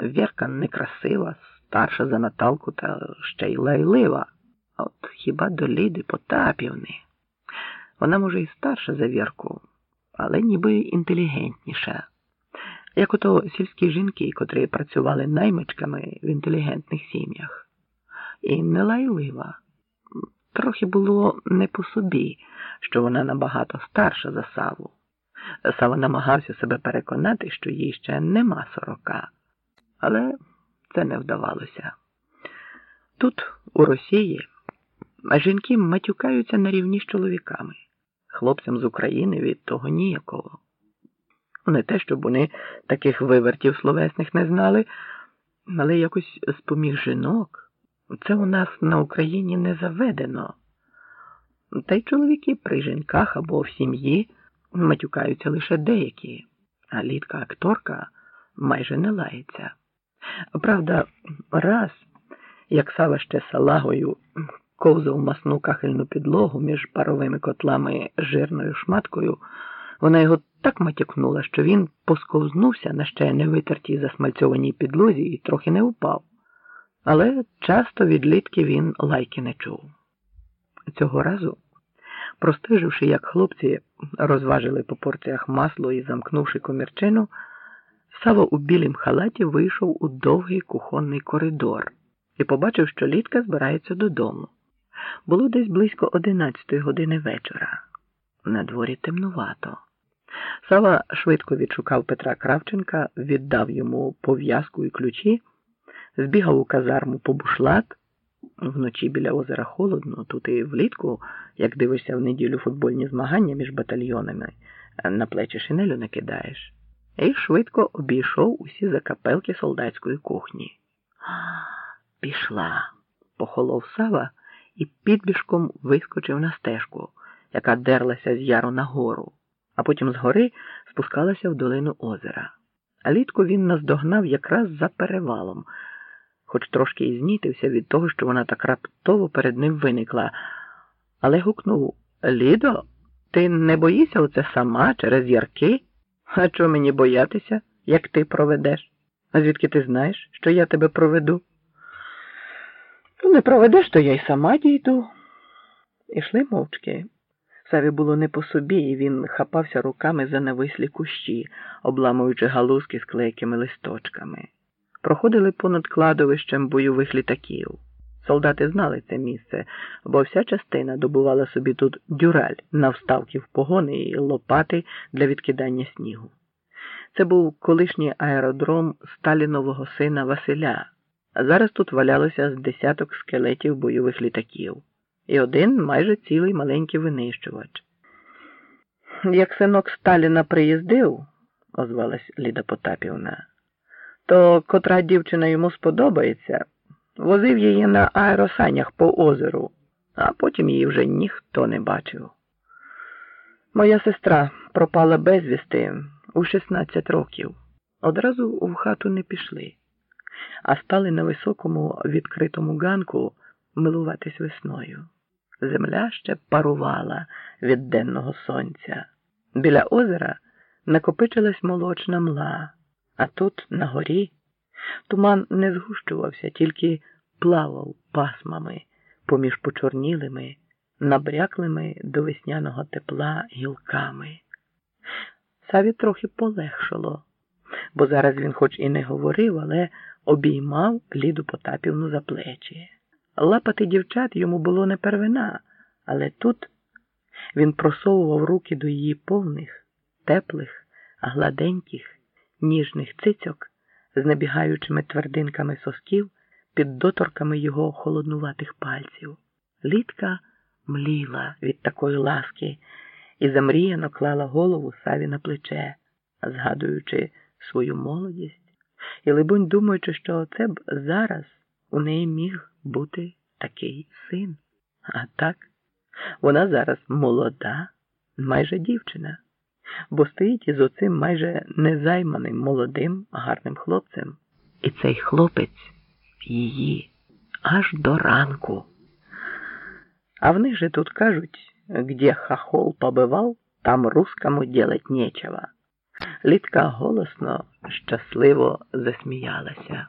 Вірка некрасива, старша за Наталку та ще й лайлива. От хіба до Ліди Потапівни? Вона, може, і старша за Вірку, але ніби інтелігентніша. Як ото сільські жінки, котрі працювали наймичками в інтелігентних сім'ях. І не лайлива. Трохи було не по собі, що вона набагато старша за Саву. Сава намагався себе переконати, що їй ще нема сорока, але це не вдавалося. Тут, у Росії, жінки матюкаються на рівні з чоловіками, хлопцям з України від того ніякого. Не те, щоб вони таких вивертів словесних не знали, але якось з поміж жінок це у нас на Україні не заведено. Та й чоловіки при жінках або в сім'ї матюкаються лише деякі, а літка акторка майже не лається. Правда, раз, як Сава ще салагою ковзав масну кахельну підлогу між паровими котлами жирною шматкою, вона його так матюкнула, що він посковзнувся на ще не витертій засмальцьованій підлозі і трохи не впав. Але часто від літки він лайки не чув. Цього разу, простеживши, як хлопці розважили по порціях масло і замкнувши комірчину, Сава у білім халаті вийшов у довгий кухонний коридор і побачив, що літка збирається додому. Було десь близько одинадцятої години вечора. На дворі темнувато. Сава швидко відшукав Петра Кравченка, віддав йому пов'язку і ключі, збігав у казарму по бушлат. Вночі біля озера холодно, тут і влітку, як дивишся в неділю футбольні змагання між батальйонами, на плечі шинелю не кидаєш, і швидко обійшов усі закапелки солдатської кухні. Пішла, похолов Сава і підбіжком вискочив на стежку, яка дерлася з яру на гору, а потім згори спускалася в долину озера. А літку він наздогнав якраз за перевалом хоч трошки і знітився від того, що вона так раптово перед ним виникла, але гукнув Лідо, ти не боїшся оце сама через ярки? А чого мені боятися, як ти проведеш? А звідки ти знаєш, що я тебе проведу? Ну, не проведеш, то я й сама дійду. Ішли мовчки. Саві було не по собі, і він хапався руками за навислі кущі, обламуючи галузки з клейкими листочками проходили понад кладовищем бойових літаків. Солдати знали це місце, бо вся частина добувала собі тут дюраль на вставки в погони і лопати для відкидання снігу. Це був колишній аеродром Сталінового сина Василя, зараз тут валялося з десяток скелетів бойових літаків і один майже цілий маленький винищувач. Як синок Сталіна приїздив, озвалась Ліда Потапівна то котра дівчина йому сподобається, возив її на аеросанях по озеру, а потім її вже ніхто не бачив. Моя сестра пропала безвісти у 16 років. Одразу в хату не пішли, а стали на високому відкритому ганку милуватись весною. Земля ще парувала від денного сонця. Біля озера накопичилась молочна мла. А тут, на горі, туман не згущувався, тільки плавав пасмами поміж почорнілими, набряклими до весняного тепла гілками. Саві трохи полегшало, бо зараз він хоч і не говорив, але обіймав Ліду Потапівну за плечі. Лапати дівчат йому було не первина, але тут він просовував руки до її повних, теплих, гладеньких ніжних цицьок з набігаючими твердинками сосків під доторками його холоднуватих пальців. Літка мліла від такої ласки і замріяно клала голову саві на плече, згадуючи свою молодість і, либонь, думаючи, що це б зараз у неї міг бути такий син. А так, вона зараз молода, майже дівчина бо стоїть із оцим майже незайманим молодим, гарним хлопцем. І цей хлопець її аж до ранку. А в них же тут кажуть, где хохол побивав, там русскому делать нечего. Літка голосно, щасливо засміялася.